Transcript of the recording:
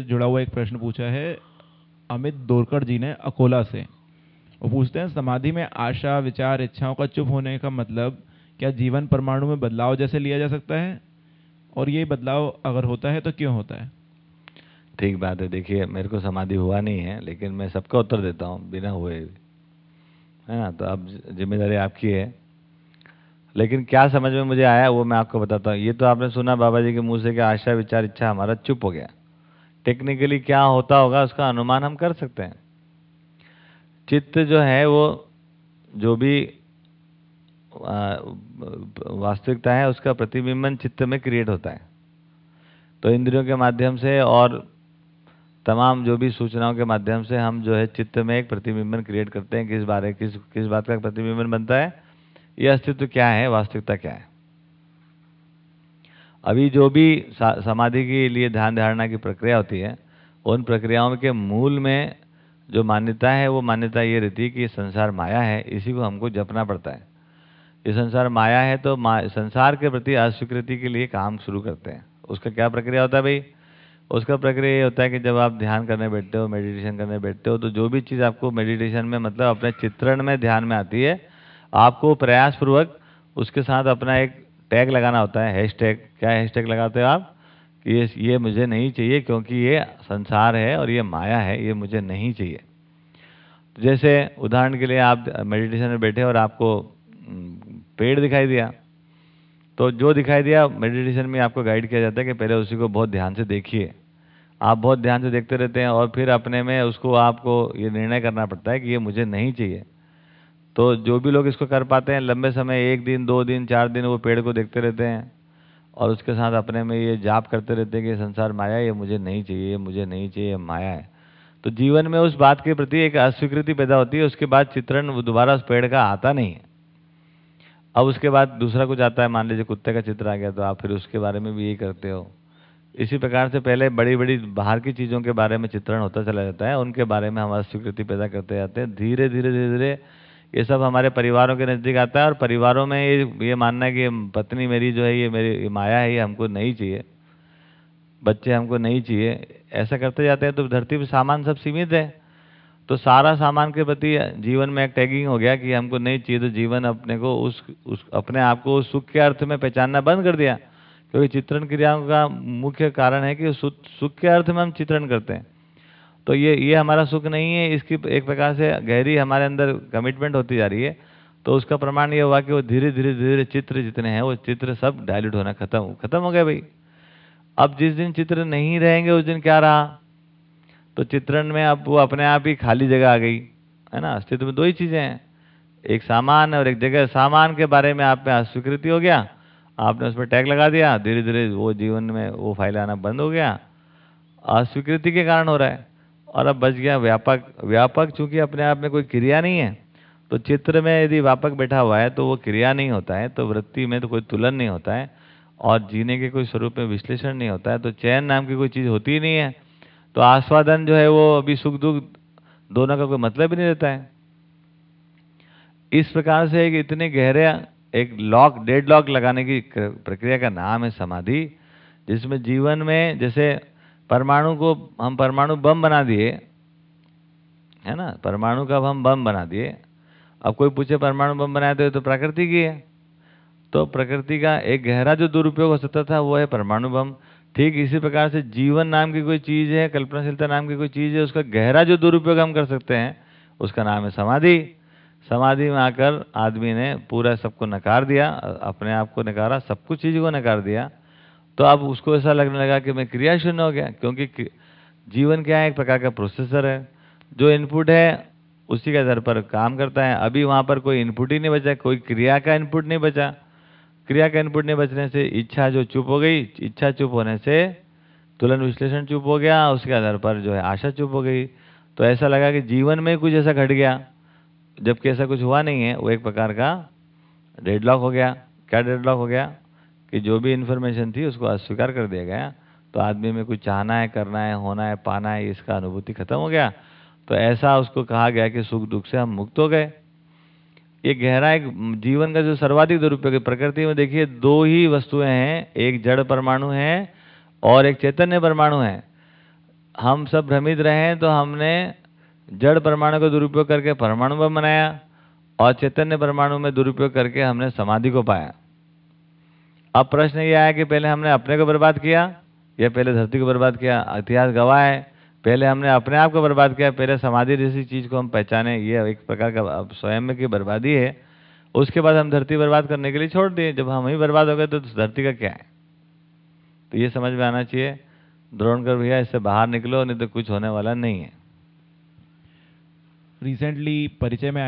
जुड़ा हुआ एक प्रश्न पूछा है, अमित दोरकर जी ने अकोला से। वो पूछते हैं, समाधि में आशा, विचार, इच्छाओं का चुप होने का मतलब क्या जीवन परमाणु में बदलाव जैसे लिया जा सकता है? और ये बदलाव अगर होता है तो क्यों होता है? ठीक बात है। देखिए, मेरे को समाधि हुआ नहीं है, लेकिन मैं सबका उत्तर देता हूँ, बिना हुए है ना? तो अब ज़िम्मेदारी आपकी है। लेकिन क्या समझ में मुझे आया, वो मैं आपको बताता हूँ। ये तो आपने सुना बाबा जी के मुँह से कि आशा, विचार, इच्छा हमारा चुप हो गया। टेक्निकली क्या होता होगा, उसका अनुमान हम कर सकते हैं। चित्त जो है, वो जो भी वास्तविकता है, उसका प्रतिबिंबन चित्त में क्रिएट होता है। तो इंद्रियों के माध्यम से और तमाम जो भी सूचनाओं के माध्यम से हम जो है चित्त में एक प्रतिबिंबन क्रिएट करते हैं, किस बारे, किस किस बात का प्रतिबिंबन बनता है, ये अस्तित्व क्या है, वास्तविकता क्या है। अभी जो भी समाधि के लिए ध्यान धारणा की प्रक्रिया होती है उन प्रक्रियाओं के मूल में जो मान्यता है वो मान्यता ये रहती है कि संसार माया है इसी को हमको जपना पड़ता है। ये संसार माया है तो मा, संसार के प्रति अस्वीकृति के लिए काम शुरू करते हैं। उसका क्या प्रक्रिया होता है भाई? उसका प्रक्रिया ये होता है कि जब आप ध्यान करने बैठते हो मेडिटेशन करने बैठते हो तो जो भी चीज़ आपको मेडिटेशन में मतलब अपने चित्रण में ध्यान में आती है आपको प्रयासपूर्वक उसके साथ अपना एक टैग लगाना होता है हैश टैग क्या हैश टैग लगाते हो आप? कि ये ये मुझे नहीं चाहिए क्योंकि ये संसार है और ये माया है, ये मुझे नहीं चाहिए। तो जैसे उदाहरण के लिए आप मेडिटेशन में बैठे और आपको पेड़ दिखाई दिया। तो जो दिखाई दिया मेडिटेशन में आपको गाइड किया जाता है कि पहले उसी को बहुत ध्यान से देखिए। आप बहुत ध्यान से देखते रहते हैं और फिर अपने में उसको आपको ये निर्णय करना पड़ता है कि ये मुझे नहीं चाहिए। तो जो भी लोग इसको कर पाते हैं, लंबे समय, एक दिन, दो दिन, चार दिन वो पेड़ को देखते रहते हैं और उसके साथ अपने में ये जाप करते रहते हैं कि संसार माया ये मुझे नहीं चाहिए, ये मुझे नहीं चाहिए माया है। तो जीवन में उस बात के प्रति एक अस्वीकृति पैदा होती है, उसके बाद चित्रण दोबारा उस पेड़ का आता नहीं है। अब उसके बाद दूसरा कुछ आता है, मान लीजिए कुत्ते का चित्र आ गया तो आप फिर उसके बारे में भी यही करते हो। इसी प्रकार से पहले बड़ी बड़ी बाहर की चीज़ों के बारे में चित्रण होता चला जाता है, उनके बारे में हम अस्वीकृति पैदा करते जाते हैं। धीरे धीरे धीरे धीरे ये सब हमारे परिवारों के नज़दीक आता है और परिवारों में ये ये मानना है कि पत्नी मेरी जो है ये मेरी माया है ये हमको नहीं चाहिए। बच्चे हमको नहीं चाहिए। ऐसा करते जाते हैं तो धरती पर सामान सब सीमित है। तो सारा सामान के प्रति जीवन में एक टैगिंग हो गया कि हमको नहीं चाहिए तो जीवन अपने को उस, उस अपने आप को उस सुख के अर्थ में पहचानना बंद कर दिया। क्योंकि चित्रण क्रियाओं का मुख्य कारण है कि सुख के अर्थ में हम चित्रण करते हैं। तो ये ये हमारा सुख नहीं है, इसकी एक प्रकार से गहरी हमारे अंदर कमिटमेंट होती जा रही है। तो उसका प्रमाण ये हुआ कि वो धीरे धीरे धीरे चित्र जितने हैं, वो चित्र सब डायल्यूट होना खत्म खत्म हो गया भाई। अब जिस दिन चित्र नहीं रहेंगे, उस दिन क्या रहा? तो चित्रण में अब वो अपने आप ही खाली जगह आ गई, है ना? अस्तित्व में दो ही चीज़ें हैं। एक सामान और एक जगह। सामान के बारे में आप में अस्वीकृति हो गया, आपने उस पर टैग लगा दिया धीरे धीरे वो जीवन में वो फ़ाइल आना बंद हो गया। अस्वीकृति के कारण हो रहा है। और अब बच गया व्यापक व्यापक चूँकि अपने आप में कोई क्रिया नहीं है तो चित्र में यदि व्यापक बैठा हुआ है तो वो क्रिया नहीं होता है तो वृत्ति में तो कोई तुलन नहीं होता है और जीने के कोई स्वरूप में विश्लेषण नहीं होता है तो चयन नाम की कोई चीज़ होती ही नहीं है तो आस्वादन जो है वो अभी सुख दुख दोनों का कोई मतलब ही नहीं रहता है। इस प्रकार से एक इतने गहरे, एक लॉक, डेड लॉक लगाने की प्रक्रिया का नाम है समाधि, जिसमें जीवन में जैसे परमाणु को हम परमाणु बम बना दिए है ना? परमाणु का हम बम बना दिए। अब कोई पूछे परमाणु बम बनाए तो, तो प्रकृति की है। तो प्रकृति का एक गहरा जो दुरुपयोग हो सकता था वो है परमाणु बम। ठीक इसी प्रकार से जीवन नाम की कोई चीज़ है कल्पनाशीलता नाम की कोई चीज़ है उसका गहरा जो दुरुपयोग हम कर सकते हैं उसका नाम है समाधि। समाधि में आकर आदमी ने पूरा सबको नकार दिया अपने आप को नकारा सब कुछ चीज़ को नकार दिया। तो अब उसको ऐसा लगने लगा कि मैं क्रिया शून्य हो गया, क्योंकि जीवन क्या है, एक प्रकार का प्रोसेसर है। जो इनपुट है, उसी के आधार पर काम करता है। अभी वहाँ पर कोई इनपुट ही नहीं बचा, कोई क्रिया का इनपुट नहीं बचा। क्रिया का इनपुट नहीं बचने से इच्छा जो चुप हो गई, इच्छा चुप होने से तुलन विश्लेषण चुप हो गया, उसके आधार पर जो है आशा चुप हो गई। तो ऐसा लगा कि जीवन में कुछ ऐसा घट गया, जबकि ऐसा कुछ हुआ नहीं है। वो एक प्रकार का डेडलॉक हो गया। क्या डेडलॉक हो गया? कि जो भी इन्फॉर्मेशन थी, उसको अस्वीकार कर दिया गया। तो आदमी में कुछ चाहना है, करना है, होना है, पाना है, इसका अनुभूति खत्म हो गया। तो ऐसा उसको कहा गया कि सुख दुख से हम मुक्त हो गए। ये गहरा एक जीवन का जो सर्वाधिक दुरुपयोग प्रकृति में देखिए, दो ही वस्तुएँ हैं, एक जड़ परमाणु है और एक चैतन्य परमाणु है। हम सब भ्रमित रहे तो हमने जड़ परमाणु का दुरुपयोग करके परमाणु में बनाया और चैतन्य परमाणु में दुरुपयोग करके हमने समाधि को पाया। अब प्रश्न ये आया कि पहले हमने अपने को बर्बाद किया, या पहले धरती को बर्बाद किया? इतिहास गवाह है। पहले हमने अपने आप को बर्बाद किया, पहले समाधि जैसी चीज़ को हम पहचाने। ये एक प्रकार का स्वयं की बर्बादी है। उसके बाद हम धरती बर्बाद करने के लिए छोड़ दिए। जब हम ही बर्बाद हो गए तो धरती का क्या है? तो ये समझ में आना चाहिए। द्रोण कर भैया, इससे बाहर निकलो, नहीं तो कुछ होने वाला नहीं है। रिसेंटली परिचय में